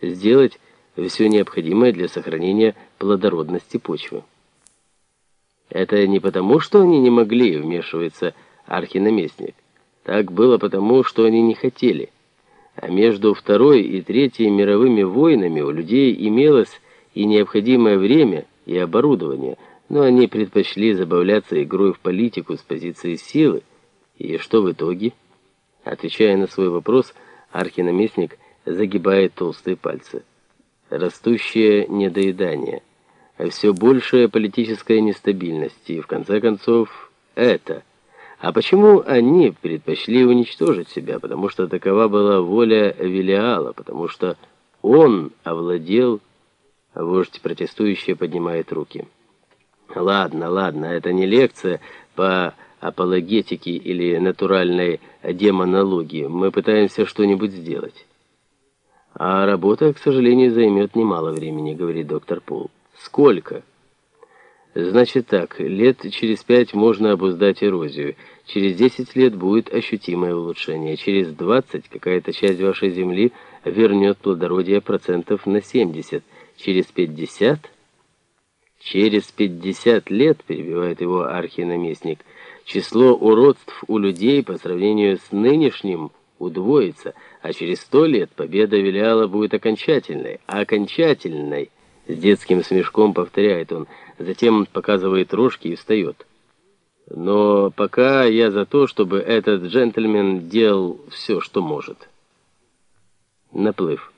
сделать все необходимое для сохранения плодородности почвы. Это не потому, что они не могли, вмешивается архинаместник. Так было потому, что они не хотели. А между Второй и Третьей мировыми войнами у людей имелось и необходимое время, и оборудование, но они предпочли забавляться игрой в политику с позиции силы. И что в итоге? Отвечая на свой вопрос, архинаместник загибает толстые пальцы. Растущее недоедание, все большая политическая нестабильность и, в конце концов, это. А почему они предпочли уничтожить себя? Потому что такова была воля Велиала, потому что он овладел... Вождь протестующий поднимает руки. Ладно, ладно, это не лекция по апологетике или натуральной демонологии. Мы пытаемся что-нибудь сделать. А работа, к сожалению, займет немало времени, говорит доктор Пул. Сколько? Значит так, лет через пять можно обуздать эрозию. Через 10 лет будет ощутимое улучшение. Через 20 какая-то часть вашей земли вернет плодородие процентов на 70. Через 50... Через 50 лет, перебивает его архинаместник, число уродств у людей по сравнению с нынешним удвоится, а через 100 лет победа Велиала будет окончательной. Окончательной! С детским смешком повторяет он, затем показывает рожки и встает. Но пока я за то, чтобы этот джентльмен делал все, что может. Наплыв.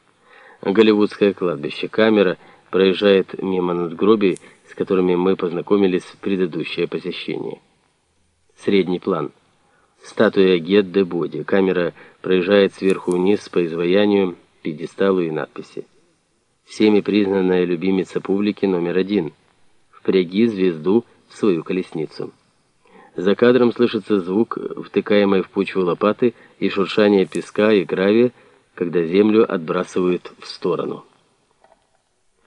Голливудское кладбище. Камера проезжает мимо надгробий, с которыми мы познакомились в предыдущее посещение. Средний план. Статуя Гет де Боди. Камера проезжает сверху вниз по изваянию, пьедесталу и надписи всеми признанная любимица публики номер один. Впряги звезду в свою колесницу. За кадром слышится звук втыкаемой в почву лопаты и шуршание песка и гравия, когда землю отбрасывают в сторону.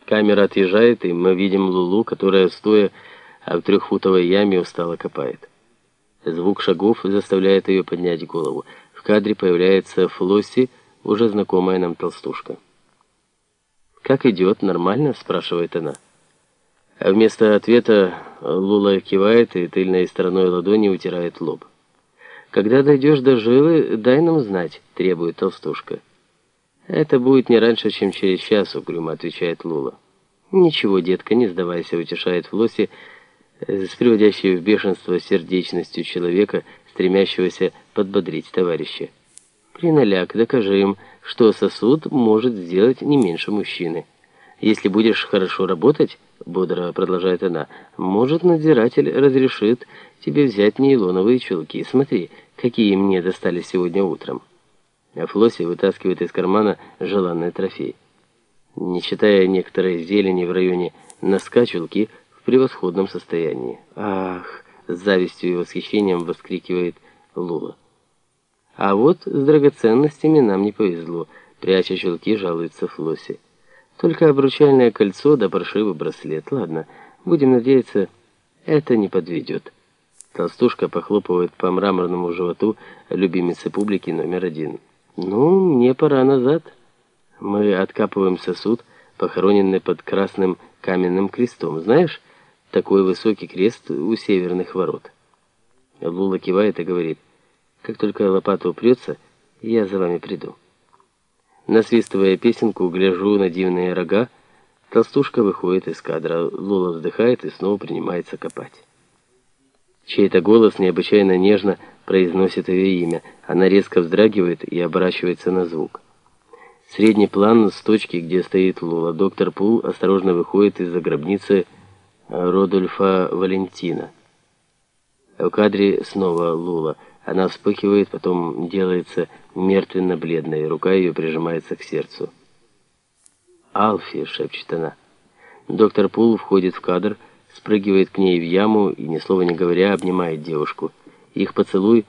Камера отъезжает, и мы видим Лулу, которая, стоя в трехфутовой яме, устало копает. Звук шагов заставляет ее поднять голову. В кадре появляется Флосси, уже знакомая нам толстушка. «Как идет? Нормально?» – спрашивает она. А вместо ответа Лула кивает и тыльной стороной ладони утирает лоб. «Когда дойдешь до жилы, дай нам знать», – требует толстушка. «Это будет не раньше, чем через час», – угрюмо отвечает Лула. «Ничего, детка, не сдавайся», – утешает Флосси, с приводящей в бешенство сердечностью человека, стремящегося подбодрить товарища. «Приналяк, докажи им, что сосуд может сделать не меньше мужчины. Если будешь хорошо работать, бодро продолжает она, может надзиратель разрешит тебе взять нейлоновые чулки. Смотри, какие мне достались сегодня утром. А Флосси вытаскивает из кармана желанный трофей. Не считая некоторой зелени в районе носка, чулки в превосходном состоянии. Ах, с завистью и восхищением воскликивает Лула. А вот с драгоценностями нам не повезло, пряча чулки, жалуется Флосси. Только обручальное кольцо да паршивый браслет. Ладно, будем надеяться, это не подведет. Толстушка похлопывает по мраморному животу любимицы публики номер один. Ну, мне пора назад. Мы откапываем сосуд, похороненный под красным каменным крестом. Знаешь, такой высокий крест у северных ворот. Лула кивает и говорит, как только лопата упрется, я за вами приду. Насвистывая песенку, гляжу на дивные рога, толстушка выходит из кадра, Лола вздыхает и снова принимается копать. Чей-то голос необычайно нежно произносит ее имя. Она резко вздрагивает и оборачивается на звук. Средний план с точки, где стоит Лола. Доктор Пул осторожно выходит из-за гробницы Родольфа Валентина. В кадре снова Лула. Она вспыхивает, потом делается мертвенно-бледной, рука ее прижимается к сердцу. «Алфи!» — шепчет она. Доктор Пул входит в кадр, спрыгивает к ней в яму и, ни слова не говоря, обнимает девушку. Их поцелуй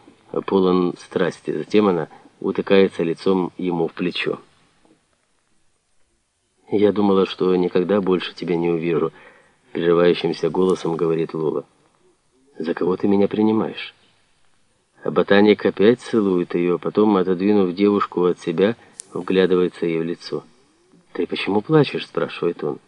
полон страсти. Затем она утыкается лицом ему в плечо. «Я думала, что никогда больше тебя не увижу», — прерывающимся голосом говорит Лула. «За кого ты меня принимаешь?» А ботаник опять целует ее, потом, отодвинув девушку от себя, вглядывается ей в лицо. «Ты почему плачешь?» — спрашивает он.